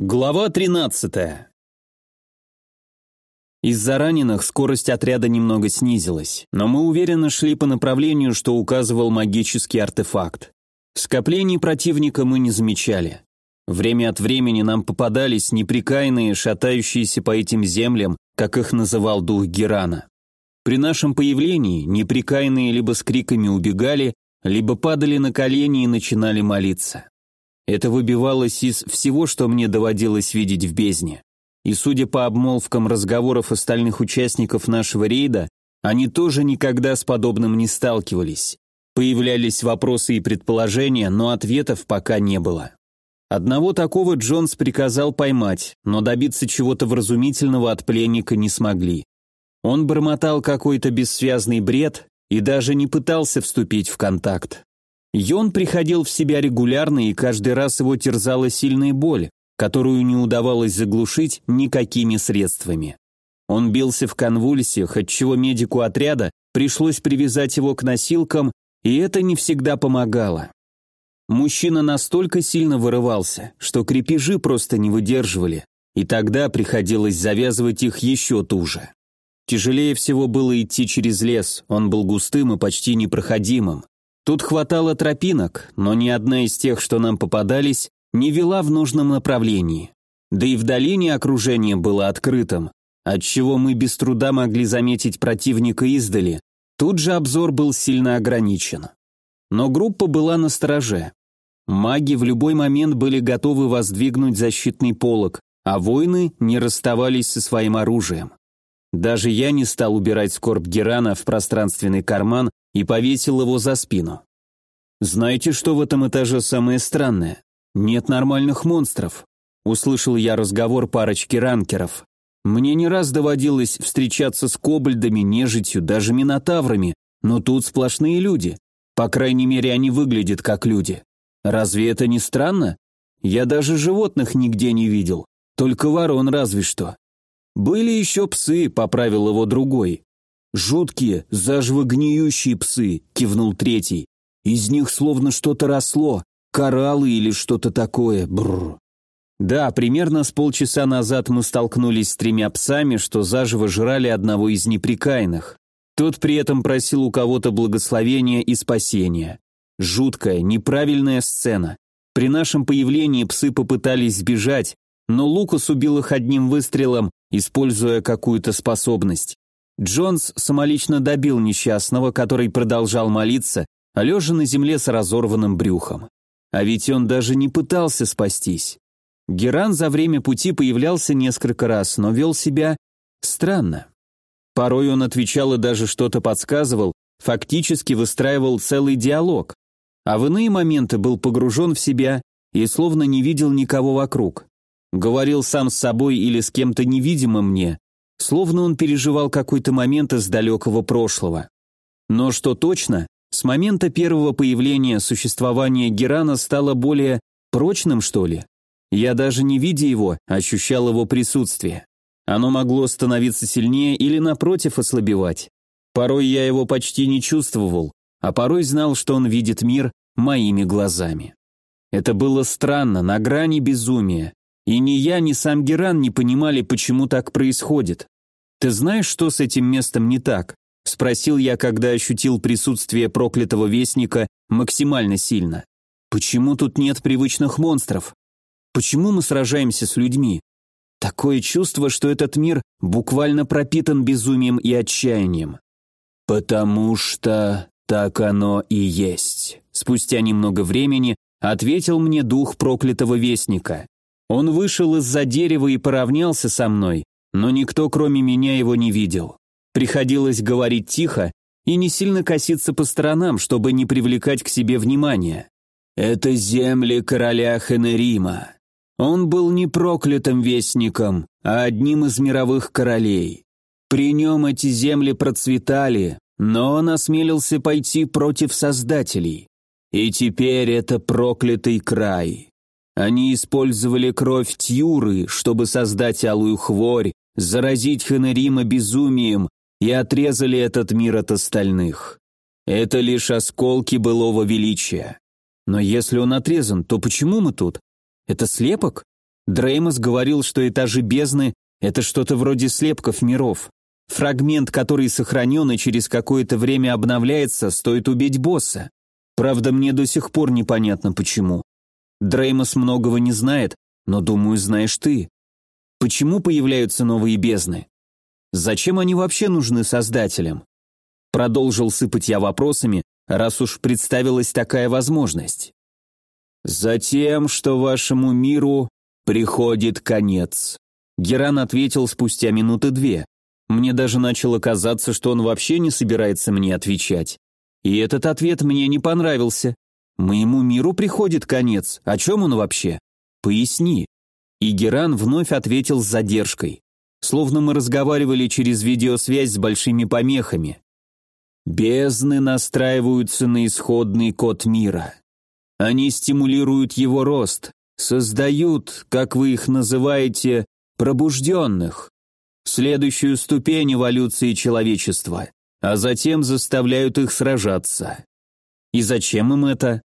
Глава 13. Из-за раненых скорость отряда немного снизилась, но мы уверенно шли по направлению, что указывал магический артефакт. Скоплений противника мы не замечали. Время от времени нам попадались неприкаянные, шатающиеся по этим землям, как их называл дух Герана. При нашем появлении неприкаянные либо с криками убегали, либо падали на колени и начинали молиться. Это выбивалось из всего, что мне доводилось видеть в бездне. И судя по обмолвкам разговоров остальных участников нашего рейда, они тоже никогда с подобным не сталкивались. Появлялись вопросы и предположения, но ответов пока не было. Одного такого Джонс приказал поймать, но добиться чего-то вразумительного от пленника не смогли. Он бормотал какой-то бессвязный бред и даже не пытался вступить в контакт. Йон приходил в себя регулярно, и каждый раз его терзала сильная боль, которую не удавалось заглушить никакими средствами. Он бился в конвульсиях, отчего медику отряда пришлось привязать его к носилкам, и это не всегда помогало. Мужчина настолько сильно вырывался, что крепежи просто не выдерживали, и тогда приходилось завязывать их еще туже. Тяжелее всего было идти через лес, он был густым и почти непроходимым. Тут хватало тропинок, но ни одна из тех, что нам попадались, не вела в нужном направлении. Да и в долине окружение было открытым, отчего мы без труда могли заметить противника издали. Тут же обзор был сильно ограничен. Но группа была на стороже. Маги в любой момент были готовы воздвигнуть защитный полог, а воины не расставались со своим оружием. Даже я не стал убирать скорбь Герана в пространственный карман и повесил его за спину. «Знаете, что в этом этаже самое странное? Нет нормальных монстров», — услышал я разговор парочки ранкеров. «Мне не раз доводилось встречаться с кобальдами, нежитью, даже минотаврами, но тут сплошные люди. По крайней мере, они выглядят как люди. Разве это не странно? Я даже животных нигде не видел, только ворон разве что. Были еще псы, поправил его другой. Жуткие, заживо гниющие псы, кивнул третий. Из них словно что-то росло, кораллы или что-то такое. Бррр. Да, примерно с полчаса назад мы столкнулись с тремя псами, что заживо жрали одного из неприкаянных. Тот при этом просил у кого-то благословения и спасения. Жуткая, неправильная сцена. При нашем появлении псы попытались сбежать, но Лукас убил их одним выстрелом, используя какую-то способность. Джонс самолично добил несчастного, который продолжал молиться, лежа на земле с разорванным брюхом. А ведь он даже не пытался спастись. Геран за время пути появлялся несколько раз, но вел себя странно. Порой он отвечал и даже что-то подсказывал, фактически выстраивал целый диалог, а в иные моменты был погружен в себя и словно не видел никого вокруг. Говорил сам с собой или с кем-то невидимым мне, словно он переживал какой-то момент из далекого прошлого. Но что точно, с момента первого появления существование Герана стало более прочным, что ли? Я даже не видя его, ощущал его присутствие. Оно могло становиться сильнее или, напротив, ослабевать. Порой я его почти не чувствовал, а порой знал, что он видит мир моими глазами. Это было странно, на грани безумия. И ни я, ни сам Геран не понимали, почему так происходит. Ты знаешь, что с этим местом не так? Спросил я, когда ощутил присутствие проклятого вестника максимально сильно. Почему тут нет привычных монстров? Почему мы сражаемся с людьми? Такое чувство, что этот мир буквально пропитан безумием и отчаянием. Потому что так оно и есть. Спустя немного времени ответил мне дух проклятого вестника. Он вышел из-за дерева и поравнялся со мной, но никто, кроме меня, его не видел. Приходилось говорить тихо и не сильно коситься по сторонам, чтобы не привлекать к себе внимания. Это земли короля Хенерима. Он был не проклятым вестником, а одним из мировых королей. При нем эти земли процветали, но он осмелился пойти против создателей. И теперь это проклятый край. Они использовали кровь Тьюры, чтобы создать алую хворь, заразить Хенерима безумием и отрезали этот мир от остальных. Это лишь осколки былого величия. Но если он отрезан, то почему мы тут? Это слепок? Дреймос говорил, что этажи бездны — это что-то вроде слепков миров. Фрагмент, который сохранен и через какое-то время обновляется, стоит убить босса. Правда, мне до сих пор непонятно почему. Дреймос многого не знает, но, думаю, знаешь ты. Почему появляются новые бездны? Зачем они вообще нужны создателям? Продолжил сыпать я вопросами, раз уж представилась такая возможность. «Затем, что вашему миру приходит конец», Геран ответил спустя минуты две. Мне даже начало казаться, что он вообще не собирается мне отвечать. И этот ответ мне не понравился. Моему миру приходит конец. О чем он вообще? Поясни. И Геран вновь ответил с задержкой. Словно мы разговаривали через видеосвязь с большими помехами. Бездны настраиваются на исходный код мира. Они стимулируют его рост, создают, как вы их называете, пробужденных, следующую ступень эволюции человечества, а затем заставляют их сражаться. И зачем им это?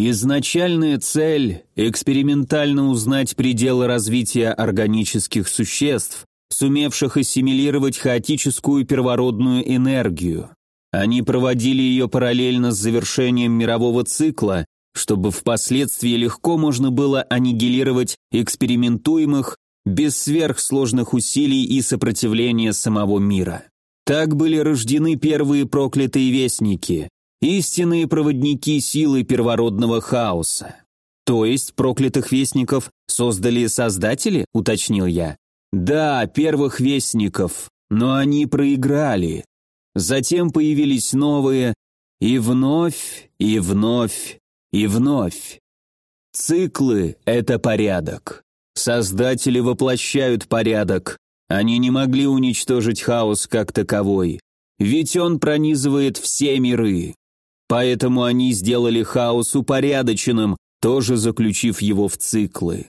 Изначальная цель – экспериментально узнать пределы развития органических существ, сумевших ассимилировать хаотическую первородную энергию. Они проводили ее параллельно с завершением мирового цикла, чтобы впоследствии легко можно было аннигилировать экспериментуемых без сверхсложных усилий и сопротивления самого мира. Так были рождены первые проклятые вестники, истинные проводники силы первородного хаоса. То есть проклятых вестников создали создатели, уточнил я. Да, первых вестников, но они проиграли. Затем появились новые, и вновь, и вновь, и вновь. Циклы — это порядок. Создатели воплощают порядок. Они не могли уничтожить хаос как таковой, ведь он пронизывает все миры. Поэтому они сделали хаос упорядоченным, тоже заключив его в циклы.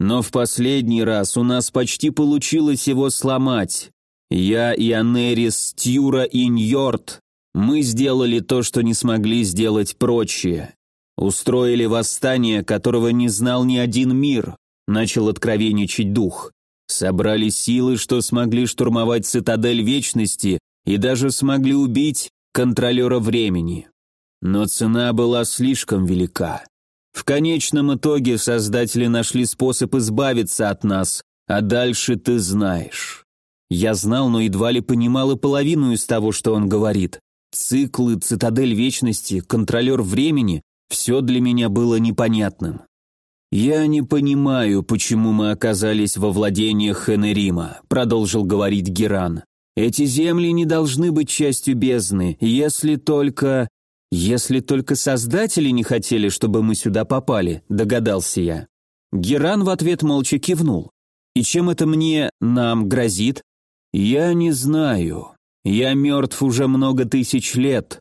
Но в последний раз у нас почти получилось его сломать. Я и Анерис, Тьюра и Ньорд, мы сделали то, что не смогли сделать прочие. Устроили восстание, которого не знал ни один мир начал откровенничать дух. Собрали силы, что смогли штурмовать цитадель Вечности и даже смогли убить контролера времени. Но цена была слишком велика. В конечном итоге создатели нашли способ избавиться от нас, а дальше ты знаешь. Я знал, но едва ли понимал и половину из того, что он говорит. Циклы, цитадель вечности, контролер времени – все для меня было непонятным. «Я не понимаю, почему мы оказались во владениях Хенерима», продолжил говорить Геран. «Эти земли не должны быть частью бездны, если только...» «Если только создатели не хотели, чтобы мы сюда попали», догадался я. Геран в ответ молча кивнул. «И чем это мне, нам, грозит?» «Я не знаю. Я мертв уже много тысяч лет.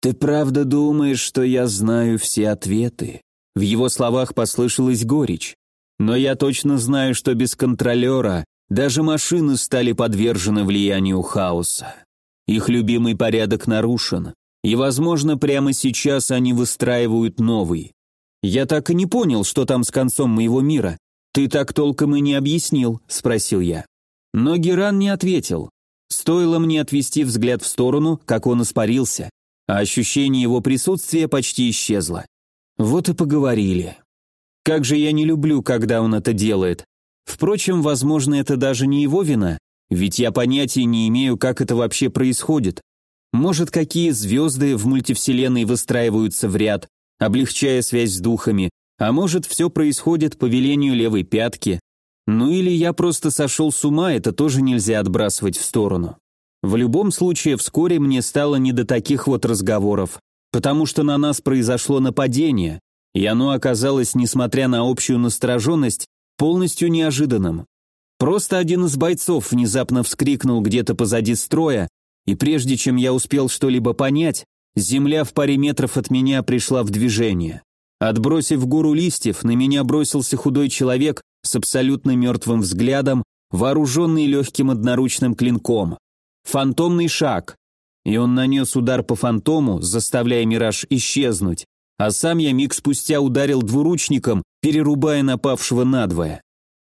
Ты правда думаешь, что я знаю все ответы?» В его словах послышалась горечь. Но я точно знаю, что без контролера даже машины стали подвержены влиянию хаоса. Их любимый порядок нарушен, и, возможно, прямо сейчас они выстраивают новый. Я так и не понял, что там с концом моего мира. Ты так толком и не объяснил, спросил я. Но Геран не ответил. Стоило мне отвести взгляд в сторону, как он испарился, а ощущение его присутствия почти исчезло. Вот и поговорили. Как же я не люблю, когда он это делает. Впрочем, возможно, это даже не его вина, ведь я понятия не имею, как это вообще происходит. Может, какие звезды в мультивселенной выстраиваются в ряд, облегчая связь с духами, а может, все происходит по велению левой пятки. Ну или я просто сошел с ума, это тоже нельзя отбрасывать в сторону. В любом случае, вскоре мне стало не до таких вот разговоров потому что на нас произошло нападение, и оно оказалось, несмотря на общую настороженность, полностью неожиданным. Просто один из бойцов внезапно вскрикнул где-то позади строя, и прежде чем я успел что-либо понять, земля в паре метров от меня пришла в движение. Отбросив гору листьев, на меня бросился худой человек с абсолютно мертвым взглядом, вооруженный легким одноручным клинком. Фантомный шаг, и он нанес удар по фантому, заставляя мираж исчезнуть, а сам я миг спустя ударил двуручником, перерубая напавшего надвое.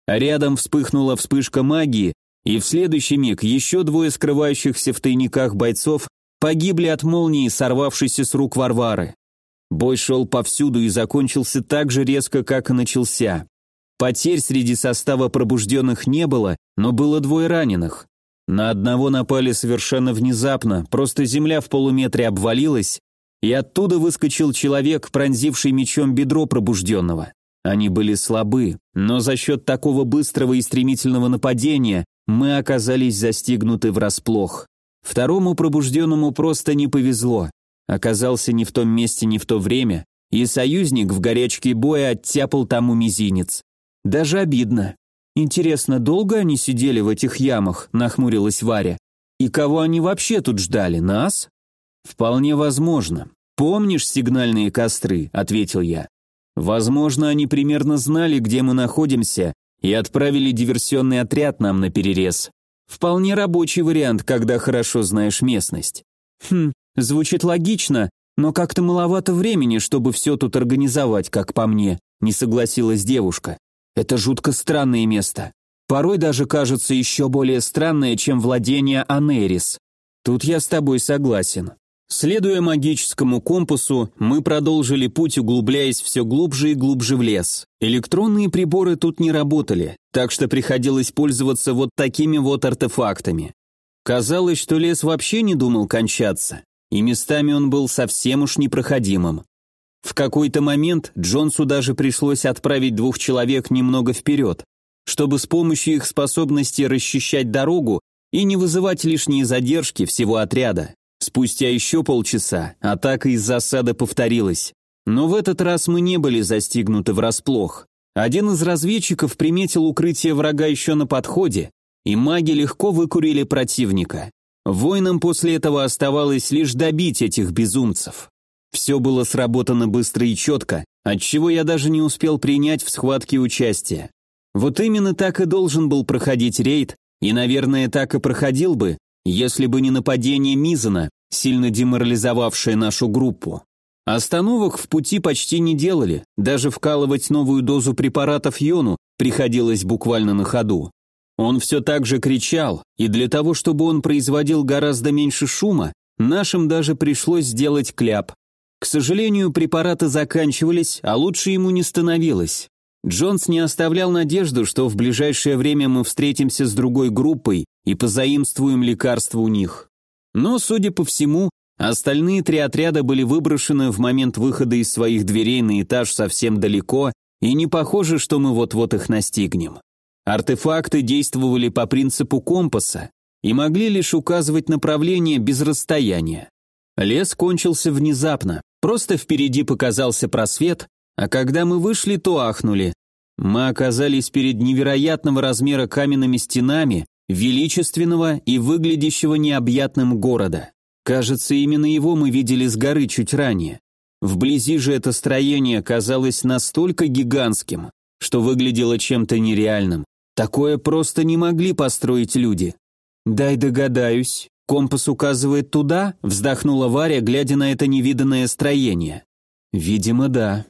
Рядом вспыхнула вспышка магии, и в следующий миг еще двое скрывающихся в тайниках бойцов погибли от молнии, сорвавшейся с рук Варвары. Бой шел повсюду и закончился так же резко, как и начался. Потерь среди состава пробужденных не было, но было двое раненых. На одного напали совершенно внезапно, просто земля в полуметре обвалилась, и оттуда выскочил человек, пронзивший мечом бедро пробужденного. Они были слабы, но за счет такого быстрого и стремительного нападения мы оказались застигнуты врасплох. Второму пробужденному просто не повезло. Оказался не в том месте, не в то время, и союзник в горячке боя оттяпал тому мизинец. Даже обидно. Интересно, долго они сидели в этих ямах, нахмурилась Варя. И кого они вообще тут ждали, нас? Вполне возможно. Помнишь сигнальные костры, ответил я. Возможно, они примерно знали, где мы находимся, и отправили диверсионный отряд нам на перерез. Вполне рабочий вариант, когда хорошо знаешь местность. Хм, звучит логично, но как-то маловато времени, чтобы все тут организовать, как по мне, не согласилась девушка. Это жутко странное место. Порой даже кажется еще более странное, чем владение Анерис. Тут я с тобой согласен. Следуя магическому компасу, мы продолжили путь, углубляясь все глубже и глубже в лес. Электронные приборы тут не работали, так что приходилось пользоваться вот такими вот артефактами. Казалось, что лес вообще не думал кончаться, и местами он был совсем уж непроходимым. В какой-то момент Джонсу даже пришлось отправить двух человек немного вперед, чтобы с помощью их способности расчищать дорогу и не вызывать лишние задержки всего отряда. Спустя еще полчаса атака из засады повторилась. Но в этот раз мы не были застигнуты врасплох. Один из разведчиков приметил укрытие врага еще на подходе, и маги легко выкурили противника. Воинам после этого оставалось лишь добить этих безумцев. Все было сработано быстро и четко, отчего я даже не успел принять в схватке участие. Вот именно так и должен был проходить рейд, и, наверное, так и проходил бы, если бы не нападение Мизана, сильно деморализовавшее нашу группу. Остановок в пути почти не делали, даже вкалывать новую дозу препаратов Йону приходилось буквально на ходу. Он все так же кричал, и для того, чтобы он производил гораздо меньше шума, нашим даже пришлось сделать кляп. К сожалению, препараты заканчивались, а лучше ему не становилось. Джонс не оставлял надежду, что в ближайшее время мы встретимся с другой группой и позаимствуем лекарства у них. Но, судя по всему, остальные три отряда были выброшены в момент выхода из своих дверей на этаж совсем далеко, и не похоже, что мы вот-вот их настигнем. Артефакты действовали по принципу компаса и могли лишь указывать направление без расстояния. Лес кончился внезапно, просто впереди показался просвет, а когда мы вышли, то ахнули. Мы оказались перед невероятного размера каменными стенами, величественного и выглядящего необъятным города. Кажется, именно его мы видели с горы чуть ранее. Вблизи же это строение казалось настолько гигантским, что выглядело чем-то нереальным. Такое просто не могли построить люди. «Дай догадаюсь, компас указывает туда?» – вздохнула Варя, глядя на это невиданное строение. «Видимо, да.